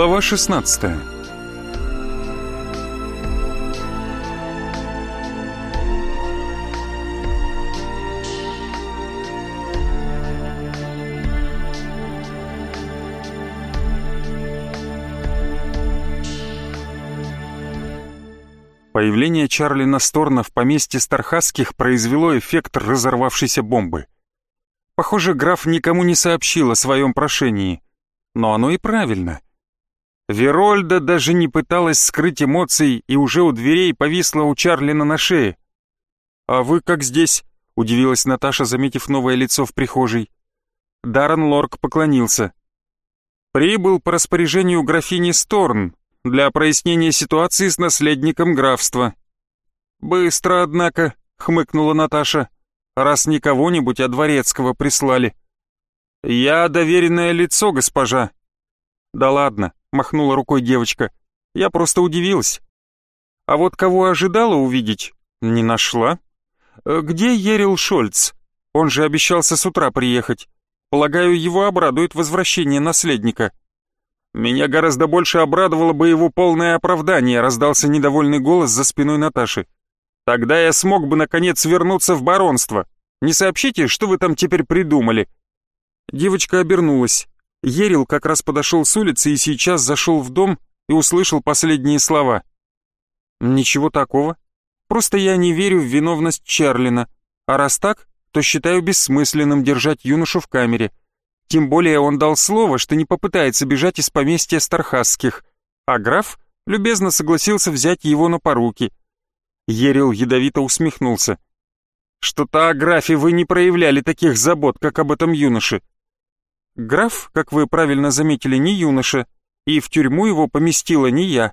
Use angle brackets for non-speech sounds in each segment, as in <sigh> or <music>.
Глава 16 Появление Чарли Насторна в поместье Стархасских произвело эффект разорвавшейся бомбы. Похоже, граф никому не сообщил о своем прошении. Но оно и правильно. Верольда даже не пыталась скрыть эмоций и уже у дверей повисла у Чарлина на шее. «А вы как здесь?» — удивилась Наташа, заметив новое лицо в прихожей. Даррен Лорк поклонился. «Прибыл по распоряжению графини Сторн для прояснения ситуации с наследником графства». «Быстро, однако», — хмыкнула Наташа, «раз не кого-нибудь, а дворецкого прислали». «Я доверенное лицо, госпожа». «Да ладно», — махнула рукой девочка, «я просто удивилась». «А вот кого ожидала увидеть, не нашла». Э, «Где Ерил Шольц? Он же обещался с утра приехать. Полагаю, его обрадует возвращение наследника». «Меня гораздо больше обрадовало бы его полное оправдание», — раздался недовольный голос за спиной Наташи. «Тогда я смог бы, наконец, вернуться в баронство. Не сообщите, что вы там теперь придумали?» Девочка обернулась. Ерил как раз подошел с улицы и сейчас зашел в дом и услышал последние слова. «Ничего такого. Просто я не верю в виновность Чарлина. А раз так, то считаю бессмысленным держать юношу в камере. Тем более он дал слово, что не попытается бежать из поместья Стархасских, а граф любезно согласился взять его на поруки». Ерил ядовито усмехнулся. «Что-то о графе вы не проявляли таких забот, как об этом юноше. Граф, как вы правильно заметили, не юноша, и в тюрьму его поместила не я.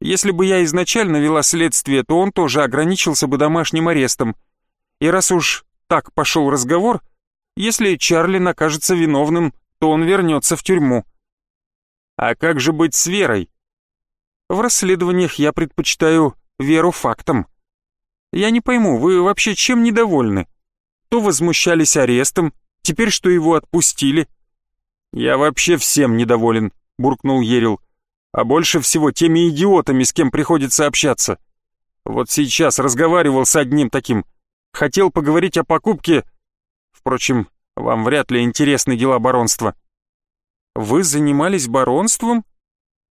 Если бы я изначально вела следствие, то он тоже ограничился бы домашним арестом. И раз уж так пошел разговор, если Чарли накажется виновным, то он вернется в тюрьму. А как же быть с верой? В расследованиях я предпочитаю веру фактам. Я не пойму, вы вообще чем недовольны? То возмущались арестом, теперь что его отпустили — «Я вообще всем недоволен», — буркнул Ерил. «А больше всего теми идиотами, с кем приходится общаться. Вот сейчас разговаривал с одним таким. Хотел поговорить о покупке... Впрочем, вам вряд ли интересны дела баронства». «Вы занимались баронством?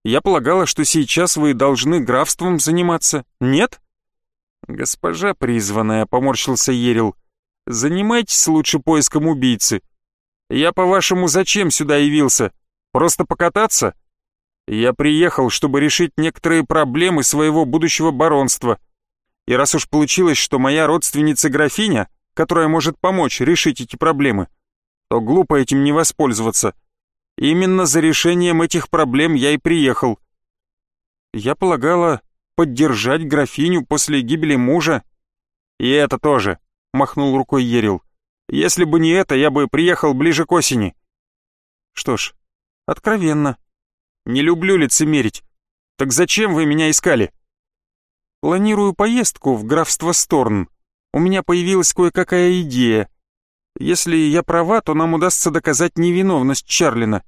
Я полагала, что сейчас вы должны графством заниматься. Нет?» «Госпожа призванная», — поморщился Ерил. «Занимайтесь лучше поиском убийцы. Я, по-вашему, зачем сюда явился? Просто покататься? Я приехал, чтобы решить некоторые проблемы своего будущего баронства. И раз уж получилось, что моя родственница графиня, которая может помочь решить эти проблемы, то глупо этим не воспользоваться. Именно за решением этих проблем я и приехал. Я полагала поддержать графиню после гибели мужа. И это тоже, махнул рукой Ерил. Если бы не это, я бы приехал ближе к осени. Что ж, откровенно. Не люблю лицемерить. Так зачем вы меня искали? Планирую поездку в графство Сторн. У меня появилась кое-какая идея. Если я права, то нам удастся доказать невиновность Чарлина.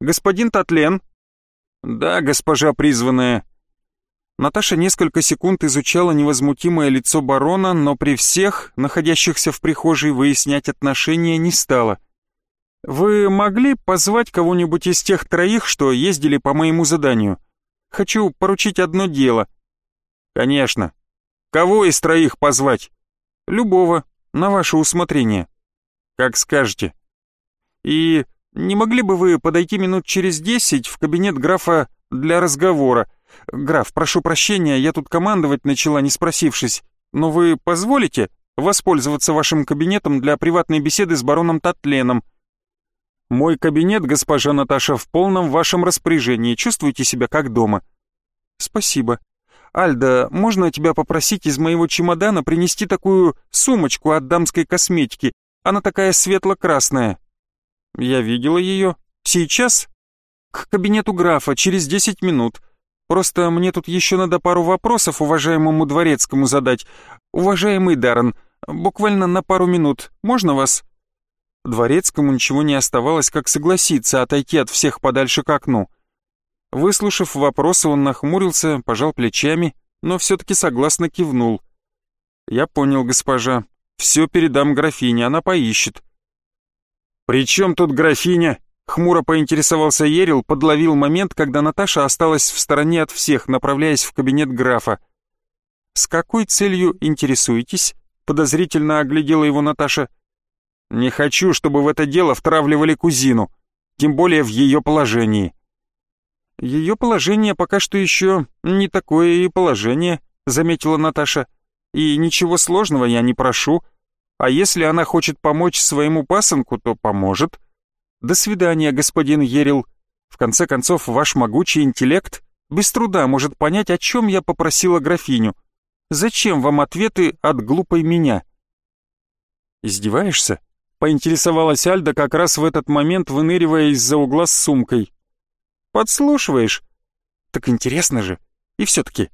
Господин Татлен? Да, госпожа призванная. Наташа несколько секунд изучала невозмутимое лицо барона, но при всех, находящихся в прихожей, выяснять отношения не стала. «Вы могли позвать кого-нибудь из тех троих, что ездили по моему заданию? Хочу поручить одно дело». «Конечно. Кого из троих позвать?» «Любого, на ваше усмотрение». «Как скажете». «И не могли бы вы подойти минут через десять в кабинет графа для разговора?» «Граф, прошу прощения, я тут командовать начала, не спросившись, но вы позволите воспользоваться вашим кабинетом для приватной беседы с бароном Татленом?» «Мой кабинет, госпожа Наташа, в полном вашем распоряжении. Чувствуйте себя как дома». «Спасибо. Альда, можно тебя попросить из моего чемодана принести такую сумочку от дамской косметики? Она такая светло-красная». «Я видела ее. Сейчас?» «К кабинету графа, через десять минут». Просто мне тут еще надо пару вопросов уважаемому дворецкому задать. Уважаемый Даррен, буквально на пару минут, можно вас?» Дворецкому ничего не оставалось, как согласиться отойти от всех подальше к окну. Выслушав вопросы, он нахмурился, пожал плечами, но все-таки согласно кивнул. «Я понял, госпожа. Все передам графине, она поищет». «При чем тут графиня?» Хмуро поинтересовался Ерил, подловил момент, когда Наташа осталась в стороне от всех, направляясь в кабинет графа. «С какой целью интересуетесь?» — подозрительно оглядела его Наташа. «Не хочу, чтобы в это дело втравливали кузину, тем более в ее положении». «Ее положение пока что еще не такое и положение», — заметила Наташа. «И ничего сложного я не прошу. А если она хочет помочь своему пасынку, то поможет. До свидания, господин Ерил. В конце концов, ваш могучий интеллект без труда может понять, о чем я попросила графиню. Зачем вам ответы от глупой меня?» «Издеваешься?» — поинтересовалась Альда как раз в этот момент, выныривая из-за угла с сумкой. «Подслушиваешь?» «Так интересно же. И все-таки.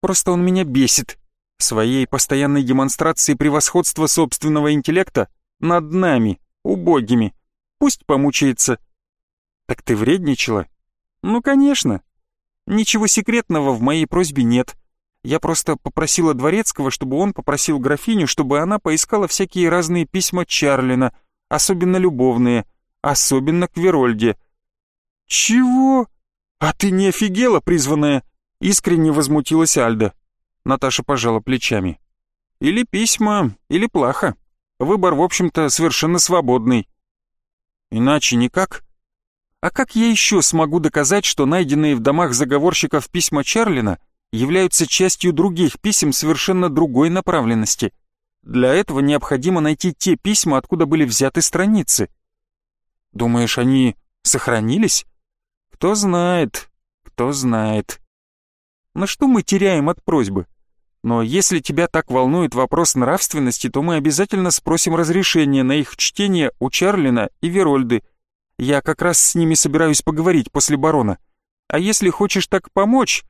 Просто он меня бесит. Своей постоянной демонстрацией превосходства собственного интеллекта над нами, убогими. Пусть помучается». «Так ты вредничала?» «Ну, конечно. Ничего секретного в моей просьбе нет. Я просто попросила Дворецкого, чтобы он попросил графиню, чтобы она поискала всякие разные письма Чарлина, особенно любовные, особенно к Верольде. «Чего? А ты не офигела, призванная?» Искренне возмутилась Альда. Наташа пожала плечами. «Или письма, или плаха. Выбор, в общем-то, совершенно свободный». «Иначе никак?» «А как я еще смогу доказать, что найденные в домах заговорщиков письма Чарлина являются частью других писем совершенно другой направленности?» Для этого необходимо найти те письма, откуда были взяты страницы. Думаешь, они сохранились? Кто знает, кто знает. На что мы теряем от просьбы? Но если тебя так волнует вопрос нравственности, то мы обязательно спросим разрешения на их чтение у Чарлина и Верольды. Я как раз с ними собираюсь поговорить после барона. А если хочешь так помочь,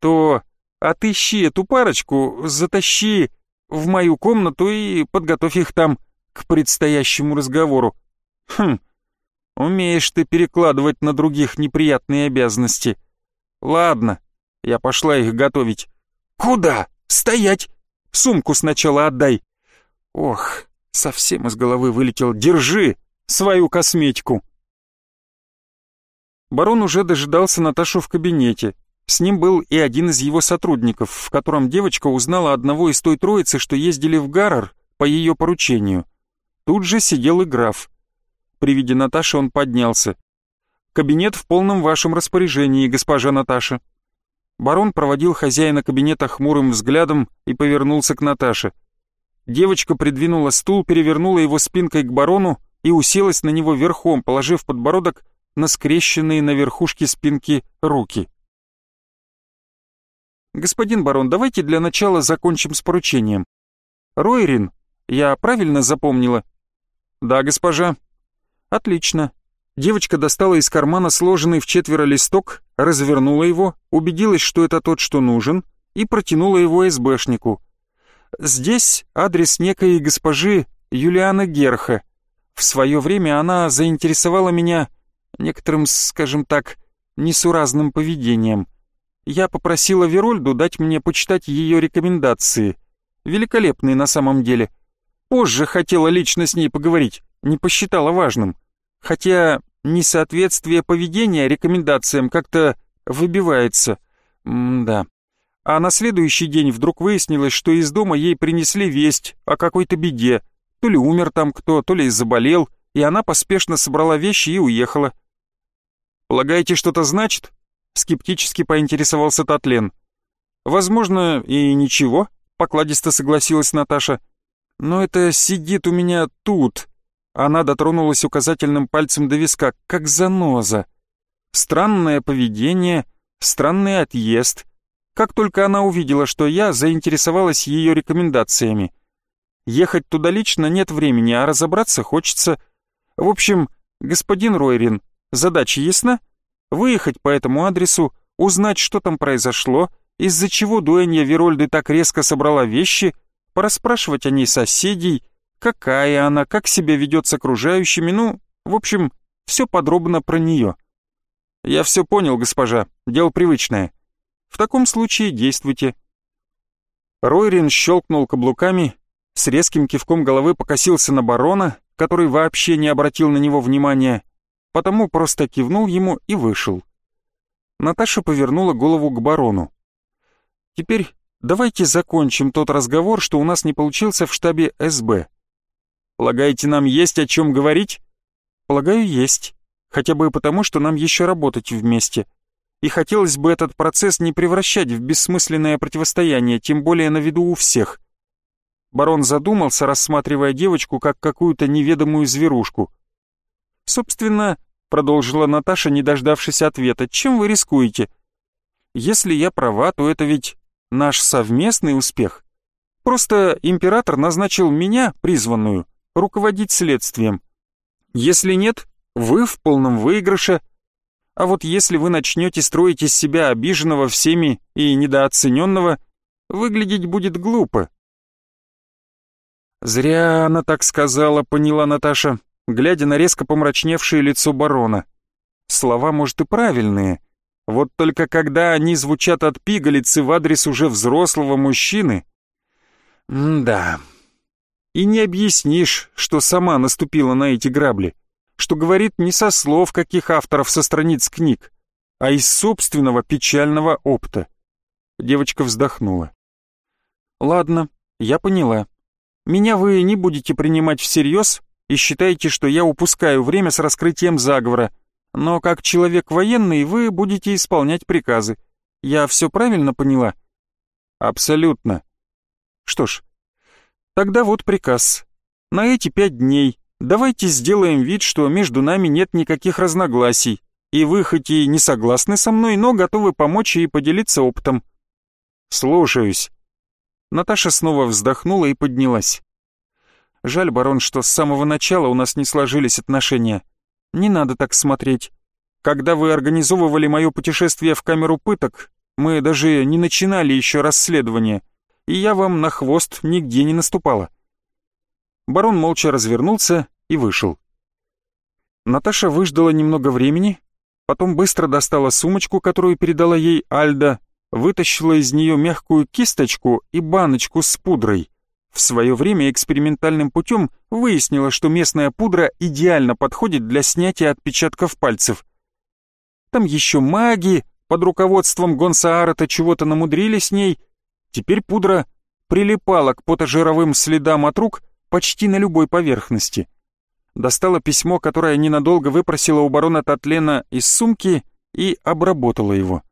то отыщи эту парочку, затащи в мою комнату и подготовь их там к предстоящему разговору. Хм, Умеешь ты перекладывать на других неприятные обязанности. Ладно, я пошла их готовить. Куда? Стоять! Сумку сначала отдай. Ох, совсем из головы вылетел. Держи свою косметику. Барон уже дожидался Наташу в кабинете. С ним был и один из его сотрудников, в котором девочка узнала одного из той троицы, что ездили в Гаррер по ее поручению. Тут же сидел и граф. При виде Наташи он поднялся. «Кабинет в полном вашем распоряжении, госпожа Наташа». Барон проводил хозяина кабинета хмурым взглядом и повернулся к Наташе. Девочка придвинула стул, перевернула его спинкой к барону и уселась на него верхом, положив подбородок на скрещенные на верхушке спинки руки. «Господин барон, давайте для начала закончим с поручением. Ройрин, я правильно запомнила?» «Да, госпожа», Отлично. Девочка достала из кармана сложенный в четверо листок, развернула его, убедилась, что это тот, что нужен, и протянула его СБшнику. Здесь адрес некой госпожи Юлианы Герха. В свое время она заинтересовала меня некоторым, скажем так, несуразным поведением. Я попросила Верольду дать мне почитать ее рекомендации. Великолепные на самом деле. Позже хотела лично с ней поговорить, не посчитала важным. Хотя несоответствие поведения рекомендациям как-то выбивается. М-да. А на следующий день вдруг выяснилось, что из дома ей принесли весть о какой-то беде. То ли умер там кто, то ли заболел, и она поспешно собрала вещи и уехала. «Полагаете, что-то значит?» — скептически поинтересовался Татлен. «Возможно, и ничего», — покладисто согласилась Наташа. «Но это сидит у меня тут, она дотронулась указательным пальцем до виска, как заноза. Странное поведение, странный отъезд. Как только она увидела, что я заинтересовалась ее рекомендациями. Ехать туда лично нет времени, а разобраться хочется. В общем, господин Ройрин, задача ясна? Выехать по этому адресу, узнать, что там произошло, из-за чего дуэнья Верольды так резко собрала вещи, пораспрашивать о ней соседей, какая она, как себя ведет с окружающими, ну, в общем, все подробно про нее. «Я все понял, госпожа, дело привычное. В таком случае действуйте». Ройрин щелкнул каблуками, с резким кивком головы покосился на барона, который вообще не обратил на него внимания, потому просто кивнул ему и вышел. Наташа повернула голову к барону. «Теперь давайте закончим тот разговор, что у нас не получился в штабе СБ. Полагаете, нам есть о чем говорить?» «Полагаю, есть. Хотя бы потому, что нам еще работать вместе. И хотелось бы этот процесс не превращать в бессмысленное противостояние, тем более на виду у всех». Барон задумался, рассматривая девочку как какую-то неведомую зверушку. «Собственно, — продолжила Наташа, не дождавшись ответа, — чем вы рискуете? Если я права, то это ведь наш совместный успех. Просто император назначил меня, призванную, руководить следствием. Если нет, вы в полном выигрыше. А вот если вы начнете строить из себя обиженного всеми и недооцененного, выглядеть будет глупо. Зря она так сказала, поняла Наташа, глядя на резко помрачневшее лицо барона. Слова, может, и правильные, вот только когда они звучат от пигалицы в адрес уже взрослого мужчины... М да. И не объяснишь, что сама наступила на эти грабли, что говорит не со слов каких авторов со страниц книг, а из собственного печального опыта. Девочка вздохнула. «Ладно, я поняла. Меня вы не будете принимать всерьез и считаете, что я упускаю время с раскрытием заговора, но как человек военный вы будете исполнять приказы. Я все правильно поняла?» «Абсолютно». «Что ж, тогда вот приказ. На эти пять дней давайте сделаем вид, что между нами нет никаких разногласий, и вы хоть и не согласны со мной, но готовы помочь и поделиться опытом». «Слушаюсь». Наташа снова вздохнула и поднялась. «Жаль, барон, что с самого начала у нас не сложились отношения. Не надо так смотреть. Когда вы организовывали мое путешествие в камеру пыток, мы даже не начинали еще расследование, и я вам на хвост нигде не наступала». Барон молча развернулся и вышел. Наташа выждала немного времени, потом быстро достала сумочку, которую передала ей Альда, вытащила из нее мягкую кисточку и баночку с пудрой. В свое время экспериментальным путем выяснила, что местная пудра идеально подходит для снятия отпечатков пальцев. Там еще маги под руководством Гонсаарата чего-то намудрили с ней. Теперь пудра прилипала к потожировым следам от рук почти на любой поверхности. Достала письмо, которое ненадолго выпросила у барона Татлена из сумки и обработала его.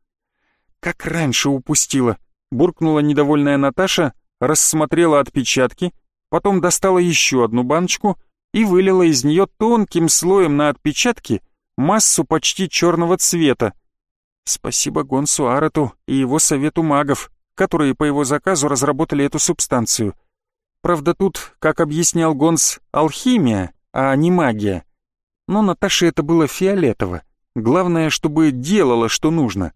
«Как раньше упустила», — буркнула недовольная Наташа, рассмотрела отпечатки, потом достала еще одну баночку и вылила из нее тонким слоем на отпечатки массу почти черного цвета. Спасибо Гонсу Арату и его совету магов, которые по его заказу разработали эту субстанцию. Правда, тут, как объяснял Гонс, алхимия, а не магия. Но Наташе это было фиолетово. Главное, чтобы делала, что нужно.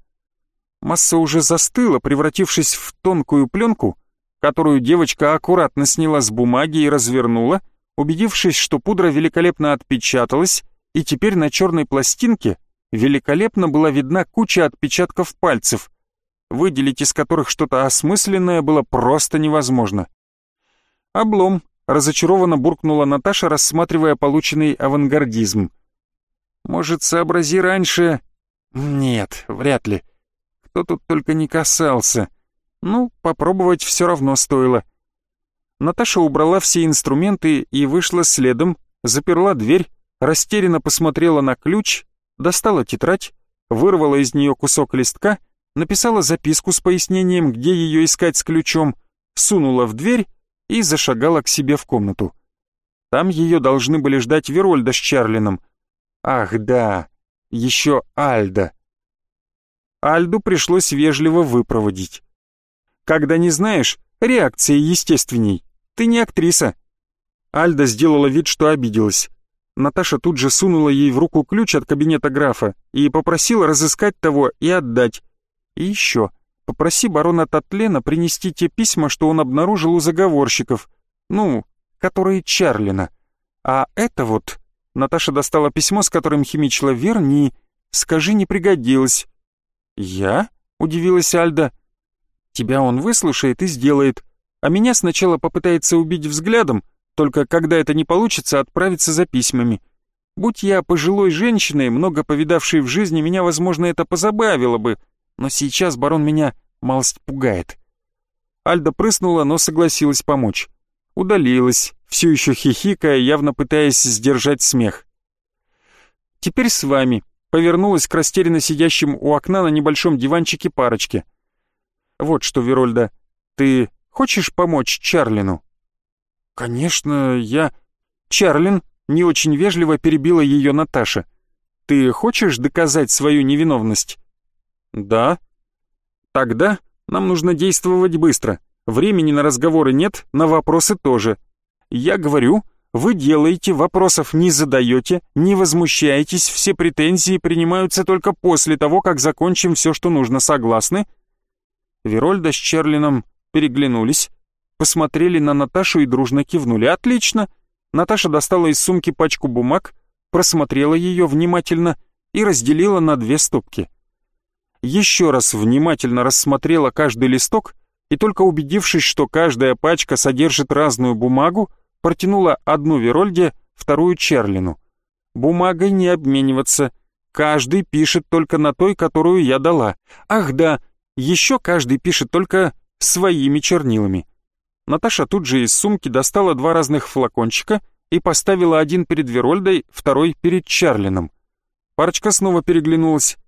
Масса уже застыла, превратившись в тонкую пленку, которую девочка аккуратно сняла с бумаги и развернула, убедившись, что пудра великолепно отпечаталась, и теперь на черной пластинке великолепно была видна куча отпечатков пальцев, выделить из которых что-то осмысленное было просто невозможно. «Облом», — разочарованно буркнула Наташа, рассматривая полученный авангардизм. «Может, сообрази раньше...» «Нет, вряд ли. Кто тут только не касался. Ну, попробовать все равно стоило. Наташа убрала все инструменты и вышла следом, заперла дверь, растерянно посмотрела на ключ, достала тетрадь, вырвала из нее кусок листка, написала записку с пояснением, где ее искать с ключом, сунула в дверь и зашагала к себе в комнату. Там ее должны были ждать Верольда с Чарлином. Ах да, еще Альда. Альду пришлось вежливо выпроводить. Когда не знаешь, реакция естественней. Ты не актриса». Альда сделала вид, что обиделась. Наташа тут же сунула ей в руку ключ от кабинета графа и попросила разыскать того и отдать. И еще, попроси барона Татлена принести те письма, что он обнаружил у заговорщиков, ну, которые Чарлина. А это вот... Наташа достала письмо, с которым химичила Верни, Скажи, не пригодилось». «Я?» — удивилась Альда. «Тебя он выслушает и сделает, а меня сначала попытается убить взглядом, только когда это не получится, отправиться за письмами. Будь я пожилой женщиной, много повидавшей в жизни, меня, возможно, это позабавило бы, но сейчас барон меня малость пугает». Альда прыснула, но согласилась помочь. Удалилась, все еще хихикая, явно пытаясь сдержать смех. «Теперь с вами», — повернулась к растерянно сидящим у окна на небольшом диванчике парочке. «Вот что, Верольда, ты хочешь помочь Чарлину?» «Конечно, я...» «Чарлин», — не очень вежливо перебила ее Наташа. «Ты хочешь доказать свою невиновность?» «Да». «Тогда нам нужно действовать быстро. Времени на разговоры нет, на вопросы тоже. Я говорю, вы делаете, вопросов не задаете, не возмущаетесь, все претензии принимаются только после того, как закончим все, что нужно, согласны?» Верольда с Черлином переглянулись, посмотрели на Наташу и дружно кивнули. «Отлично!» Наташа достала из сумки пачку бумаг, просмотрела ее внимательно и разделила на две стопки. Еще раз внимательно рассмотрела каждый листок и только убедившись, что каждая пачка содержит разную бумагу, протянула одну Верольде, вторую Черлину. Бумагой не обмениваться. Каждый пишет только на той, которую я дала. Ах да, еще каждый пишет только своими чернилами. Наташа тут же из сумки достала два разных флакончика и поставила один перед Верольдой, второй перед Чарлином. Парочка снова переглянулась.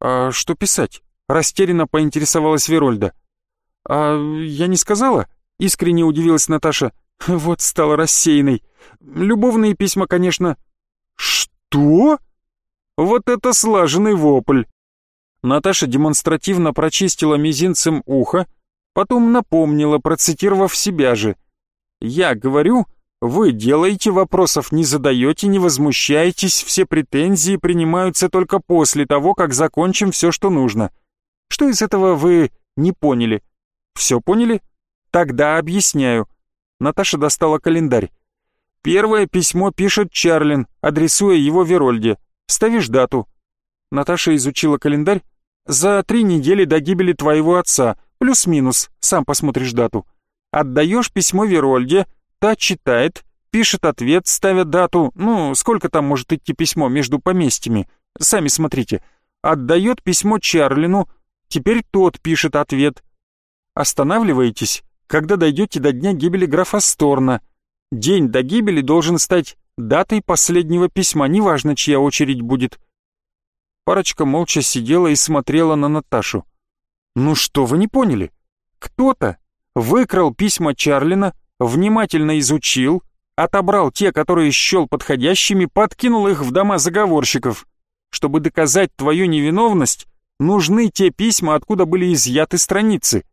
«А что писать?» — растерянно поинтересовалась Верольда. «А я не сказала?» — искренне удивилась Наташа. Вот стала рассеянной. Любовные письма, конечно. Что? Вот это слаженный вопль. Наташа демонстративно прочистила мизинцем ухо, потом напомнила, процитировав себя же. «Я говорю, вы делаете, вопросов не задаете, не возмущаетесь, все претензии принимаются только после того, как закончим все, что нужно. Что из этого вы не поняли? Все поняли? Тогда объясняю. Наташа достала календарь. Первое письмо пишет Чарлин, адресуя его Верольде. Ставишь дату. Наташа изучила календарь. За три недели до гибели твоего отца, плюс-минус, сам посмотришь дату. Отдаешь письмо Верольде, та читает, пишет ответ, ставя дату, ну, сколько там может идти письмо между поместьями, сами смотрите. Отдает письмо Чарлину, теперь тот пишет ответ. Останавливаетесь, когда дойдете до дня гибели графа Сторна. День до гибели должен стать датой последнего письма, неважно, чья очередь будет. Парочка молча сидела и смотрела на Наташу. «Ну что вы не поняли? Кто-то выкрал письма Чарлина, внимательно изучил, отобрал те, которые счел подходящими, подкинул их в дома заговорщиков. Чтобы доказать твою невиновность, нужны те письма, откуда были изъяты страницы.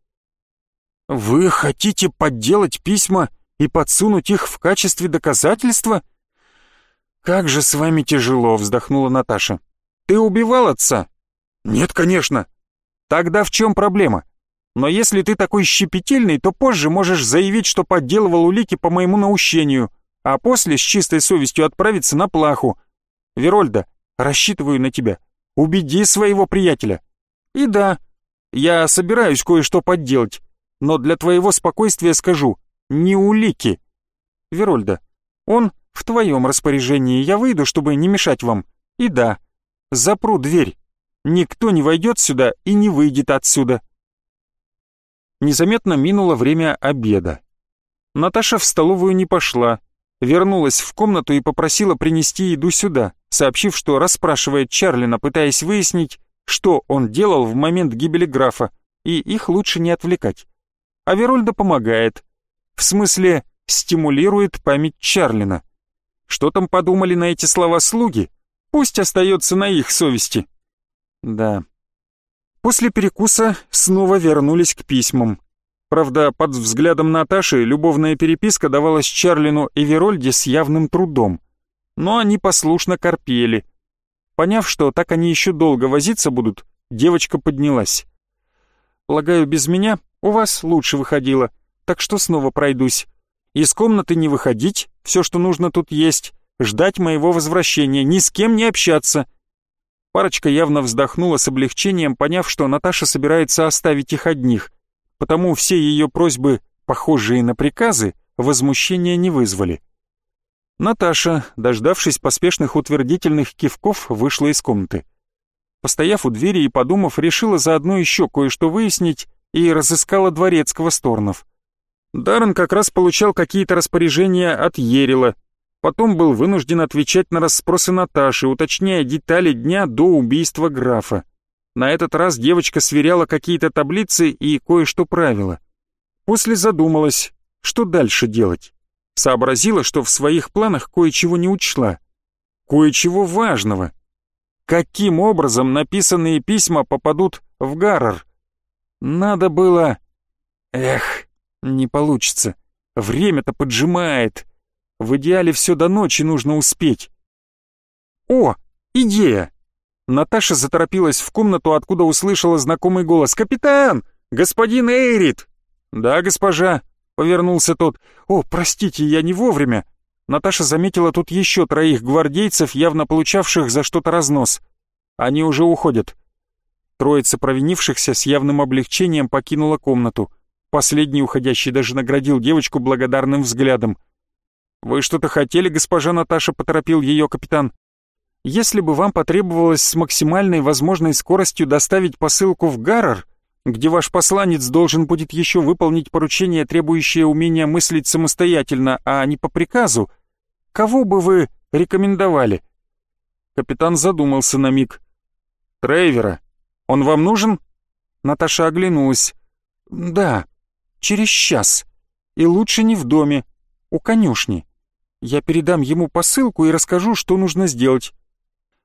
«Вы хотите подделать письма и подсунуть их в качестве доказательства?» «Как же с вами тяжело», — вздохнула Наташа. «Ты убивал отца?» «Нет, конечно». «Тогда в чем проблема? Но если ты такой щепетильный, то позже можешь заявить, что подделывал улики по моему наущению, а после с чистой совестью отправиться на плаху. Верольда, рассчитываю на тебя. Убеди своего приятеля. И да, я собираюсь кое-что подделать, но для твоего спокойствия скажу, не улики. Верольда, он в твоем распоряжении, я выйду, чтобы не мешать вам. И да, запру дверь. Никто не войдет сюда и не выйдет отсюда. Незаметно минуло время обеда. Наташа в столовую не пошла, вернулась в комнату и попросила принести еду сюда, сообщив, что расспрашивает Чарлина, пытаясь выяснить, что он делал в момент гибели графа, и их лучше не отвлекать а Верольда помогает. В смысле, стимулирует память Чарлина. Что там подумали на эти слова слуги? Пусть остается на их совести. Да. После перекуса снова вернулись к письмам. Правда, под взглядом Наташи любовная переписка давалась Чарлину и Верольде с явным трудом. Но они послушно корпели. Поняв, что так они еще долго возиться будут, девочка поднялась. Полагаю, без меня у вас лучше выходило, так что снова пройдусь. Из комнаты не выходить, все, что нужно тут есть, ждать моего возвращения, ни с кем не общаться. Парочка явно вздохнула с облегчением, поняв, что Наташа собирается оставить их одних, потому все ее просьбы, похожие на приказы, возмущения не вызвали. Наташа, дождавшись поспешных утвердительных кивков, вышла из комнаты. Постояв у двери и подумав, решила заодно еще кое-что выяснить и разыскала дворецкого Сторнов. Даррен как раз получал какие-то распоряжения от Ерила, потом был вынужден отвечать на расспросы Наташи, уточняя детали дня до убийства графа. На этот раз девочка сверяла какие-то таблицы и кое-что правила. После задумалась, что дальше делать. Сообразила, что в своих планах кое-чего не учла. Кое-чего важного. Каким образом написанные письма попадут в Гаррер? Надо было... Эх, не получится. Время-то поджимает. В идеале все до ночи нужно успеть. О, идея! Наташа заторопилась в комнату, откуда услышала знакомый голос. «Капитан! Господин Эйрит!» «Да, госпожа», — повернулся тот. «О, простите, я не вовремя». Наташа заметила тут еще троих гвардейцев, явно получавших за что-то разнос. Они уже уходят. Троица провинившихся с явным облегчением покинула комнату. Последний уходящий даже наградил девочку благодарным взглядом. «Вы что-то хотели, госпожа Наташа?» — поторопил ее капитан. «Если бы вам потребовалось с максимальной возможной скоростью доставить посылку в Гаррер, где ваш посланец должен будет еще выполнить поручение, требующее умения мыслить самостоятельно, а не по приказу, кого бы вы рекомендовали?» Капитан задумался на миг. «Трейвера. Он вам нужен?» Наташа оглянулась. «Да, через час. И лучше не в доме, у конюшни. Я передам ему посылку и расскажу, что нужно сделать».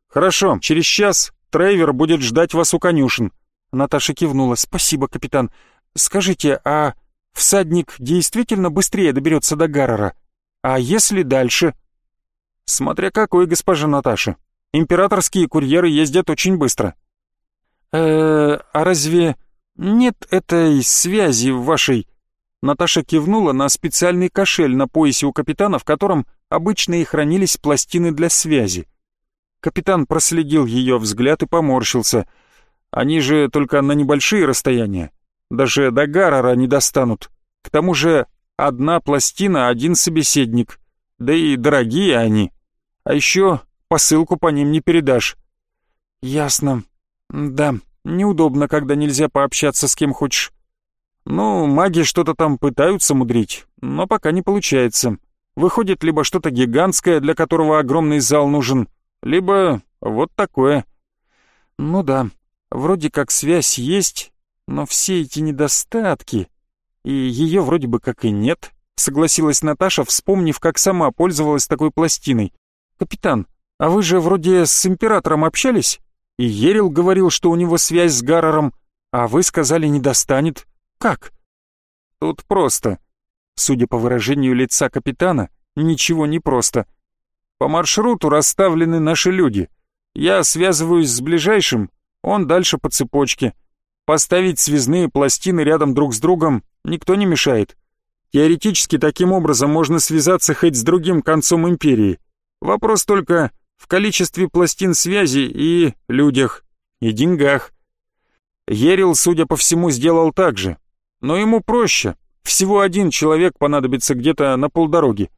«Хорошо, через час Трейвер будет ждать вас у конюшен». Наташа кивнула. «Спасибо, капитан. Скажите, а всадник действительно быстрее доберется до Гаррера? А если дальше?» «Смотря какой, госпожа Наташа. Императорские курьеры ездят очень быстро». «Э, а разве нет этой связи в вашей...» Наташа кивнула на специальный кошель на поясе у капитана, в котором обычно и хранились пластины для связи. Капитан проследил ее взгляд и поморщился. Они же только на небольшие расстояния. Даже до Гаррера не достанут. К тому же одна пластина, один собеседник. Да и дорогие они. А еще посылку по ним не передашь. Ясно. Да, неудобно, когда нельзя пообщаться с кем хочешь. Ну, маги что-то там пытаются мудрить, но пока не получается. Выходит либо что-то гигантское, для которого огромный зал нужен, либо вот такое. Ну да, вроде как связь есть, но все эти недостатки... И ее вроде бы как и нет, согласилась Наташа, вспомнив, как сама пользовалась такой пластиной. «Капитан, а вы же вроде с императором общались? И Ерил говорил, что у него связь с Гаррером, а вы сказали, не достанет. Как? Тут просто. Судя по выражению лица капитана, ничего не просто. По маршруту расставлены наши люди. Я связываюсь с ближайшим, он дальше по цепочке. Поставить связные пластины рядом друг с другом никто не мешает. Теоретически таким образом можно связаться хоть с другим концом империи. Вопрос только в количестве пластин связи и людях, и деньгах. Ерил, судя по всему, сделал так же. Но ему проще. Всего один человек понадобится где-то на полдороги.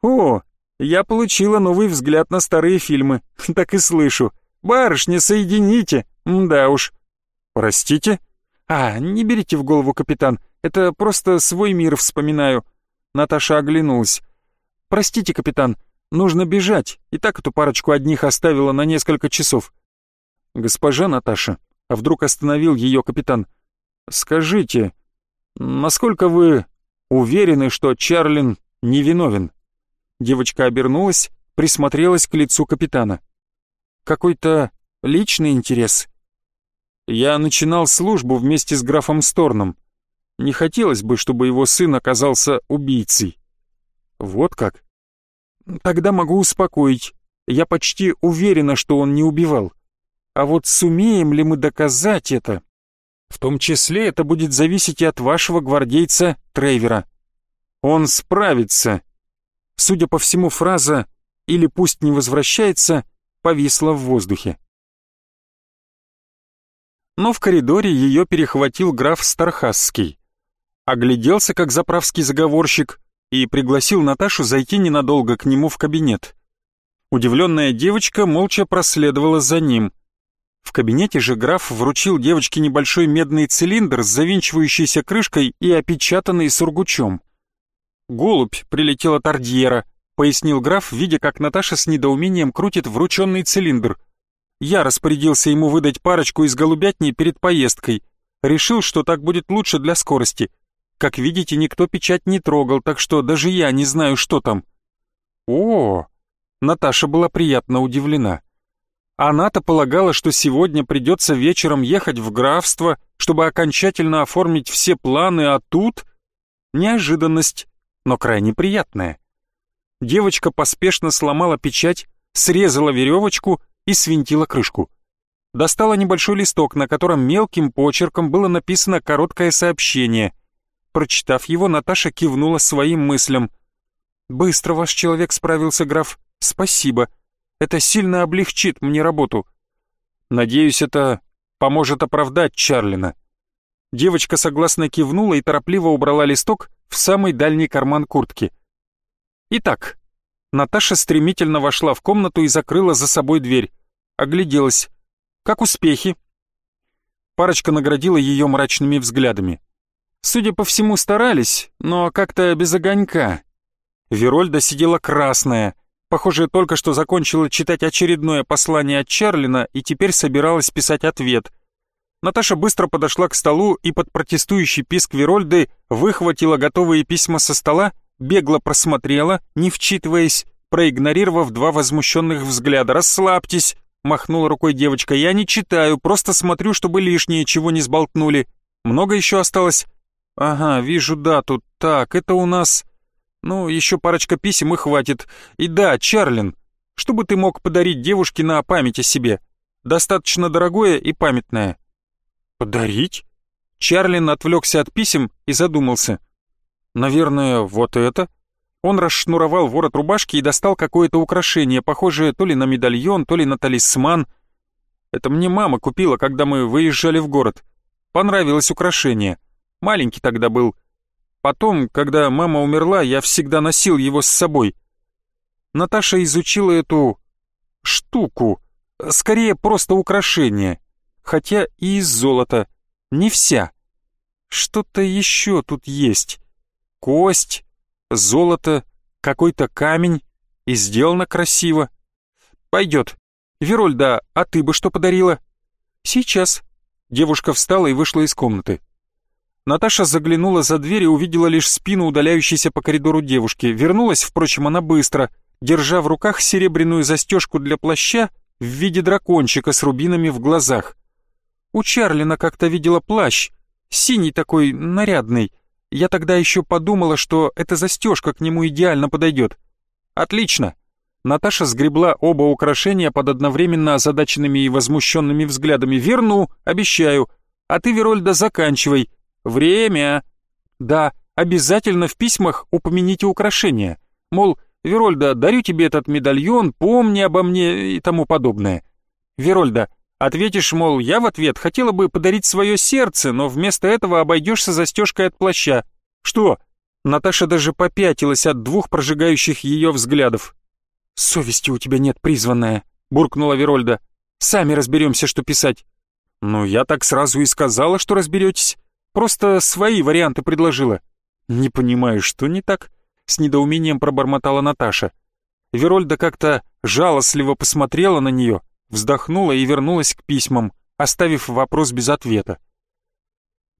О, я получила новый взгляд на старые фильмы. <laughs> Так и слышу. Барышня, соедините. Да уж. Простите? А, не берите в голову, капитан. Это просто свой мир вспоминаю. Наташа оглянулась. Простите, капитан, нужно бежать. И так эту парочку одних оставила на несколько часов. Госпожа Наташа, а вдруг остановил ее капитан. «Скажите, насколько вы уверены, что Чарлин невиновен?» Девочка обернулась, присмотрелась к лицу капитана. «Какой-то личный интерес?» «Я начинал службу вместе с графом Сторном. Не хотелось бы, чтобы его сын оказался убийцей». «Вот как?» «Тогда могу успокоить. Я почти уверена, что он не убивал. А вот сумеем ли мы доказать это?» В том числе это будет зависеть и от вашего гвардейца Трейвера. Он справится. Судя по всему, фраза «или пусть не возвращается» повисла в воздухе. но в коридоре ее перехватил граф Стархасский. Огляделся, как заправский заговорщик, и пригласил Наташу зайти ненадолго к нему в кабинет. Удивленная девочка молча проследовала за ним. В кабинете же граф вручил девочке небольшой медный цилиндр с завинчивающейся крышкой и опечатанный сургучом. «Голубь прилетел от Ардьера», — пояснил граф, видя, как Наташа с недоумением крутит врученный цилиндр. «Я распорядился ему выдать парочку из голубятни перед поездкой. Решил, что так будет лучше для скорости. Как видите, никто печать не трогал, так что даже я не знаю, что там». «О!» Наташа была приятно удивлена. Она-то полагала, что сегодня придется вечером ехать в графство, чтобы окончательно оформить все планы, а тут... Неожиданность, но крайне приятная. Девочка поспешно сломала печать, срезала веревочку и свинтила крышку. Достала небольшой листок, на котором мелким почерком было написано короткое сообщение. Прочитав его, Наташа кивнула своим мыслям. «Быстро ваш человек справился, граф. Спасибо. Это сильно облегчит мне работу. Надеюсь, это поможет оправдать Чарлина. Девочка согласно кивнула и торопливо убрала листок в самый дальний карман куртки. Итак, Наташа стремительно вошла в комнату и закрыла за собой дверь. Огляделась. Как успехи? Парочка наградила ее мрачными взглядами. Судя по всему, старались, но как-то без огонька. Верольда сидела красная, Похоже, только что закончила читать очередное послание от Чарлина и теперь собиралась писать ответ. Наташа быстро подошла к столу и под протестующий писк Верольды выхватила готовые письма со стола, бегло просмотрела, не вчитываясь, проигнорировав два возмущенных взгляда. «Расслабьтесь!» — махнула рукой девочка. «Я не читаю, просто смотрю, чтобы лишнее чего не сболтнули. Много еще осталось?» «Ага, вижу дату. Так, это у нас...» Ну, еще парочка писем и хватит. И да, Чарлин, что бы ты мог подарить девушке на память о себе? Достаточно дорогое и памятное. Подарить? Чарлин отвлекся от писем и задумался. Наверное, вот это? Он расшнуровал ворот рубашки и достал какое-то украшение, похожее то ли на медальон, то ли на талисман. Это мне мама купила, когда мы выезжали в город. Понравилось украшение. Маленький тогда был, Потом, когда мама умерла, я всегда носил его с собой. Наташа изучила эту штуку, скорее просто украшение, хотя и из золота, не вся. Что-то еще тут есть. Кость, золото, какой-то камень, и сделано красиво. Пойдет. Верольда, а ты бы что подарила? Сейчас. Девушка встала и вышла из комнаты. Наташа заглянула за дверь и увидела лишь спину удаляющейся по коридору девушки. Вернулась, впрочем, она быстро, держа в руках серебряную застежку для плаща в виде дракончика с рубинами в глазах. У Чарлина как-то видела плащ, синий такой, нарядный. Я тогда еще подумала, что эта застежка к нему идеально подойдет. Отлично. Наташа сгребла оба украшения под одновременно озадаченными и возмущенными взглядами. «Верну, обещаю. А ты, Верольда, заканчивай. Время. Да, обязательно в письмах упомяните украшения. Мол, Верольда, дарю тебе этот медальон, помни обо мне и тому подобное. Верольда, ответишь, мол, я в ответ хотела бы подарить свое сердце, но вместо этого обойдешься застежкой от плаща. Что? Наташа даже попятилась от двух прожигающих ее взглядов. «Совести у тебя нет, призванная», — буркнула Верольда. «Сами разберемся, что писать». «Ну, я так сразу и сказала, что разберетесь. Просто свои варианты предложила». «Не понимаю, что не так?» — с недоумением пробормотала Наташа. Верольда как-то жалостливо посмотрела на нее, вздохнула и вернулась к письмам, оставив вопрос без ответа.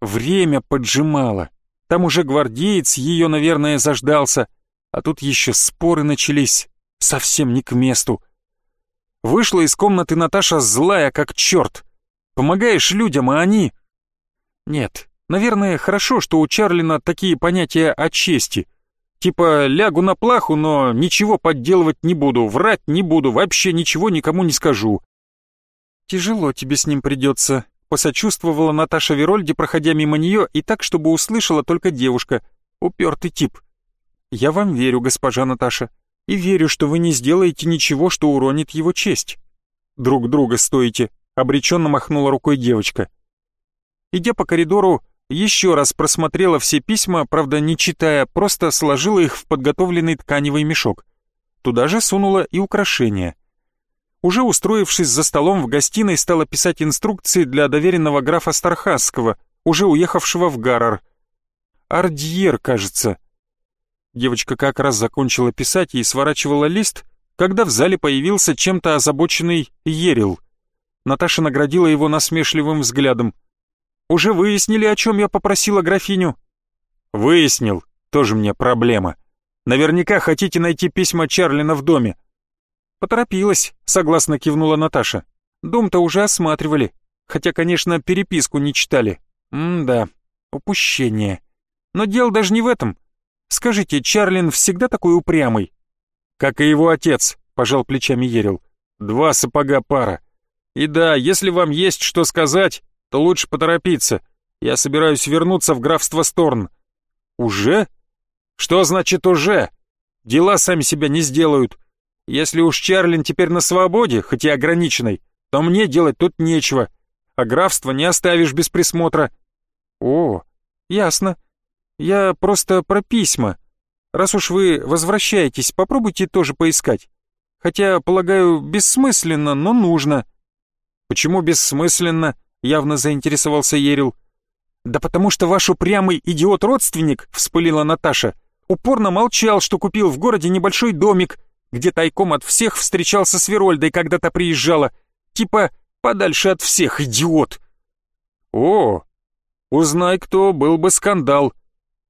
Время поджимало. Там уже гвардеец ее, наверное, заждался, а тут еще споры начались, совсем не к месту. Вышла из комнаты Наташа злая, как черт. Помогаешь людям, а они... Нет, Наверное, хорошо, что у Чарлина такие понятия о чести. Типа лягу на плаху, но ничего подделывать не буду, врать не буду, вообще ничего никому не скажу. Тяжело тебе с ним придется, посочувствовала Наташа Верольде, проходя мимо нее, и так, чтобы услышала только девушка. Упертый тип. Я вам верю, госпожа Наташа, и верю, что вы не сделаете ничего, что уронит его честь. Друг друга стоите, обреченно махнула рукой девочка. Идя по коридору, еще раз просмотрела все письма, правда не читая, просто сложила их в подготовленный тканевый мешок. Туда же сунула и украшения. Уже устроившись за столом в гостиной, стала писать инструкции для доверенного графа Стархасского, уже уехавшего в Гаррар. Ардьер, кажется. Девочка как раз закончила писать и сворачивала лист, когда в зале появился чем-то озабоченный Ерил. Наташа наградила его насмешливым взглядом. «Уже выяснили, о чем я попросила графиню?» «Выяснил. Тоже мне проблема. Наверняка хотите найти письма Чарлина в доме». «Поторопилась», — согласно кивнула Наташа. «Дом-то уже осматривали, хотя, конечно, переписку не читали. М-да, упущение. Но дело даже не в этом. Скажите, Чарлин всегда такой упрямый?» «Как и его отец», — пожал плечами Ерил. «Два сапога пара. И да, если вам есть что сказать, то лучше поторопиться. Я собираюсь вернуться в графство Сторн». «Уже?» «Что значит «уже»? Дела сами себя не сделают. Если уж Чарлин теперь на свободе, хоть и ограниченной, то мне делать тут нечего, а графство не оставишь без присмотра». «О, ясно. Я просто про письма. Раз уж вы возвращаетесь, попробуйте тоже поискать. Хотя, полагаю, бессмысленно, но нужно». «Почему бессмысленно?» — явно заинтересовался Ерил. «Да потому что ваш упрямый идиот-родственник», — вспылила Наташа, упорно молчал, что купил в городе небольшой домик, где тайком от всех встречался с Верольдой, когда-то приезжала. Типа, подальше от всех, идиот. «О, узнай кто, был бы скандал».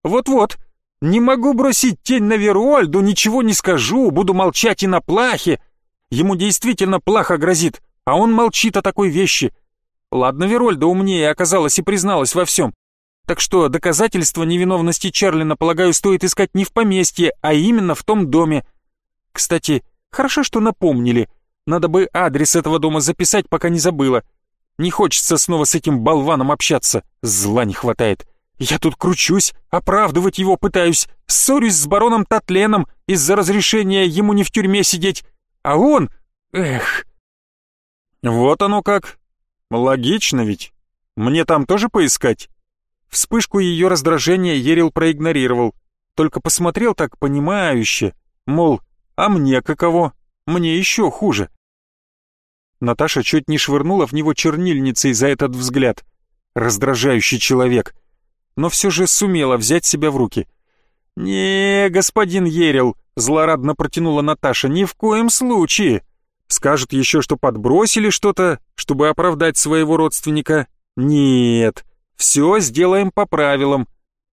«Вот-вот, не могу бросить тень на Верольду, ничего не скажу, буду молчать и на плахе. Ему действительно плохо грозит, а он молчит о такой вещи. Ладно, Верольда умнее оказалась и призналась во всем. Так что доказательства невиновности Чарлина, полагаю, стоит искать не в поместье, а именно в том доме. Кстати, хорошо, что напомнили. Надо бы адрес этого дома записать, пока не забыла. Не хочется снова с этим болваном общаться, зла не хватает. Я тут кручусь, оправдывать его пытаюсь, ссорюсь с бароном Татленом из-за разрешения ему не в тюрьме сидеть. А он... Эх... Вот оно как. Логично ведь. Мне там тоже поискать? Вспышку ее раздражения Ерил проигнорировал, только посмотрел так понимающе, мол, а мне каково? Мне еще хуже. Наташа чуть не швырнула в него чернильницей за этот взгляд. Раздражающий человек. Но все же сумела взять себя в руки. «Не, господин Ерил», — злорадно протянула Наташа, — «ни в коем случае. Скажут еще, что подбросили что-то, чтобы оправдать своего родственника. Нет, все сделаем по правилам.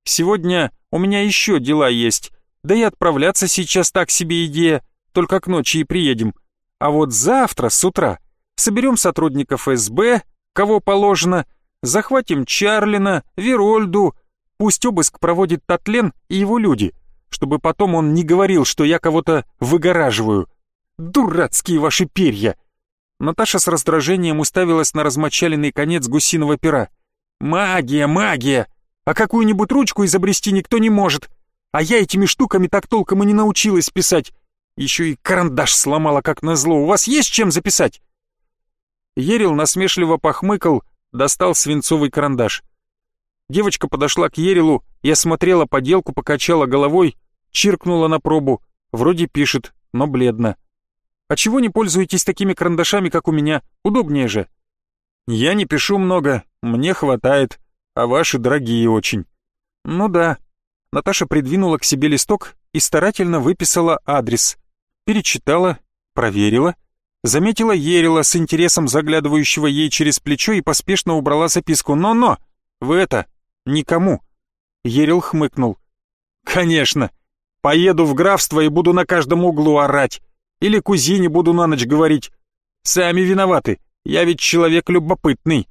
Сегодня у меня еще дела есть, да и отправляться сейчас так себе идея, только к ночи и приедем. А вот завтра с утра соберем сотрудников СБ, кого положено, захватим Чарлина, Верольду, пусть обыск проводит Татлен и его люди, чтобы потом он не говорил, что я кого-то выгораживаю. Дурацкие ваши перья!» Наташа с раздражением уставилась на размочаленный конец гусиного пера. «Магия, магия! А какую-нибудь ручку изобрести никто не может. А я этими штуками так толком и не научилась писать. Еще и карандаш сломала, как назло. У вас есть чем записать?» Ерил насмешливо похмыкал, достал свинцовый карандаш. Девочка подошла к Ерилу и осмотрела поделку, покачала головой, чиркнула на пробу. Вроде пишет, но бледно. А чего не пользуетесь такими карандашами, как у меня? Удобнее же. Я не пишу много, мне хватает, а ваши дорогие очень. Ну да. Наташа придвинула к себе листок и старательно выписала адрес. Перечитала, проверила, заметила Ерила с интересом заглядывающего ей через плечо и поспешно убрала записку. «Но-но! Вы это, никому!» Ерил хмыкнул. «Конечно! Поеду в графство и буду на каждом углу орать. Или кузине буду на ночь говорить. Сами виноваты, я ведь человек любопытный».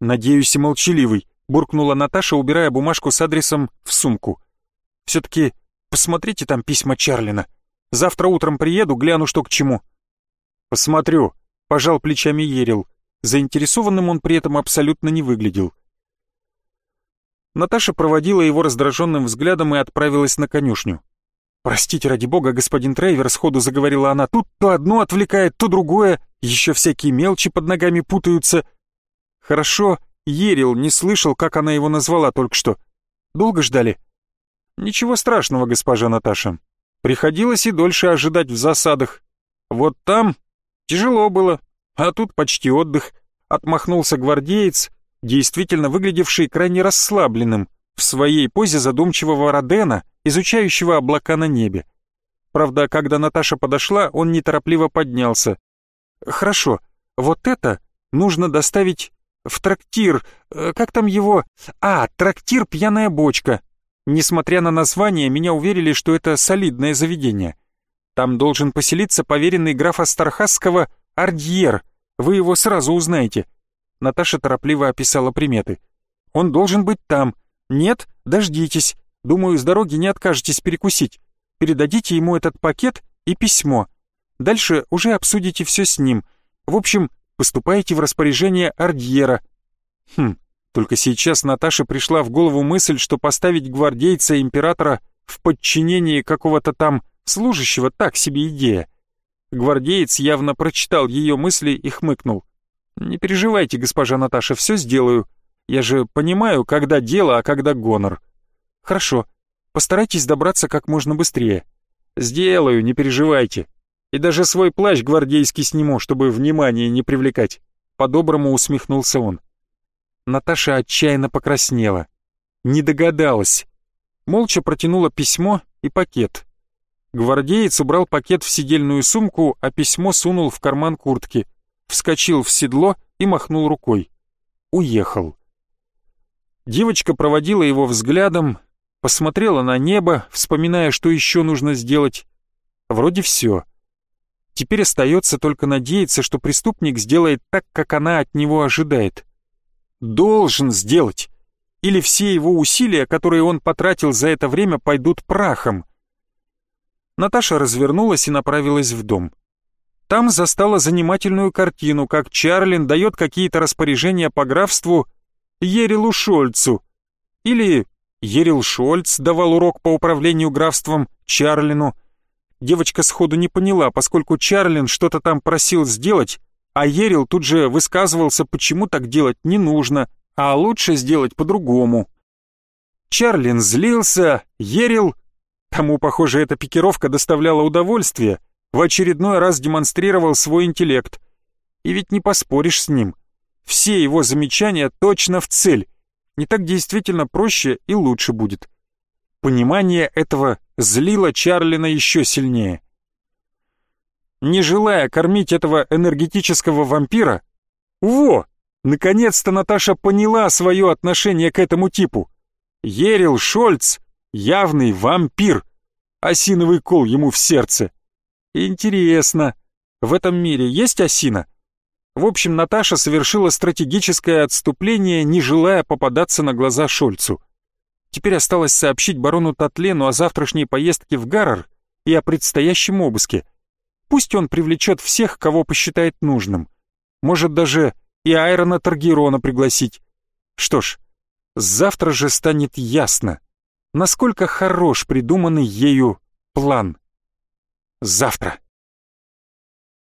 «Надеюсь, и молчаливый», — буркнула Наташа, убирая бумажку с адресом в сумку. «Все-таки посмотрите там письма Чарлина. Завтра утром приеду, гляну, что к чему». «Посмотрю», — пожал плечами Ерил. Заинтересованным он при этом абсолютно не выглядел. Наташа проводила его раздраженным взглядом и отправилась на конюшню. «Простите, ради бога, господин Трейвер», — сходу заговорила она, «тут то одно отвлекает, то другое, еще всякие мелочи под ногами путаются». «Хорошо, Ерил не слышал, как она его назвала только что. Долго ждали? Ничего страшного, госпожа Наташа. Приходилось и дольше ожидать в засадах. Вот там тяжело было, а тут почти отдых. Отмахнулся гвардеец, действительно выглядевший крайне расслабленным, в своей позе задумчивого Родена, изучающего облака на небе. Правда, когда Наташа подошла, он неторопливо поднялся. «Хорошо, вот это нужно доставить в трактир, э, как там его? А, трактир «Пьяная бочка». Несмотря на название, меня уверили, что это солидное заведение. Там должен поселиться поверенный графа Стархасского Ардьер. Вы его сразу узнаете. Наташа торопливо описала приметы. Он должен быть там. Нет, дождитесь. Думаю, с дороги не откажетесь перекусить. Передадите ему этот пакет и письмо. Дальше уже обсудите все с ним. В общем, поступаете в распоряжение Ардьера. Хм, только сейчас Наташе пришла в голову мысль, что поставить гвардейца императора в подчинении какого-то там служащего так себе идея. Гвардеец явно прочитал ее мысли и хмыкнул. «Не переживайте, госпожа Наташа, все сделаю. Я же понимаю, когда дело, а когда гонор». «Хорошо. Постарайтесь добраться как можно быстрее». «Сделаю, не переживайте. И даже свой плащ гвардейский сниму, чтобы внимание не привлекать. По-доброму усмехнулся он. Наташа отчаянно покраснела. Не догадалась. Молча протянула письмо и пакет. Гвардеец убрал пакет в сидельную сумку, а письмо сунул в карман куртки. Вскочил в седло и махнул рукой. Уехал. Девочка проводила его взглядом, посмотрела на небо, вспоминая, что еще нужно сделать. Вроде все. Теперь остается только надеяться, что преступник сделает так, как она от него ожидает. Должен сделать. Или все его усилия, которые он потратил за это время, пойдут прахом. Наташа развернулась и направилась в дом. Там застала занимательную картину, как Чарлин дает какие-то распоряжения по графству Ерилу Шольцу. Или Ерил Шольц давал урок по управлению графством Чарлину – девочка сходу не поняла, поскольку Чарлин что-то там просил сделать, а Ерил тут же высказывался, почему так делать не нужно, а лучше сделать по-другому. Чарлин злился, Ерил... Тому, похоже, эта пикировка доставляла удовольствие, в очередной раз демонстрировал свой интеллект. И ведь не поспоришь с ним. Все его замечания точно в цель. Не так действительно проще и лучше будет. Понимание этого злило Чарлина еще сильнее. Не желая кормить этого энергетического вампира, во, наконец-то Наташа поняла свое отношение к этому типу. Ерил Шольц — явный вампир, осиновый кол ему в сердце. Интересно, в этом мире есть осина? В общем, Наташа совершила стратегическое отступление, не желая попадаться на глаза Шольцу. Теперь осталось сообщить барону Татлену о завтрашней поездке в Гаррер и о предстоящем обыске. Пусть он привлечет всех, кого посчитает нужным. Может даже и Айрона Таргерона пригласить. Что ж, завтра же станет ясно, насколько хорош придуманный ею план. Завтра.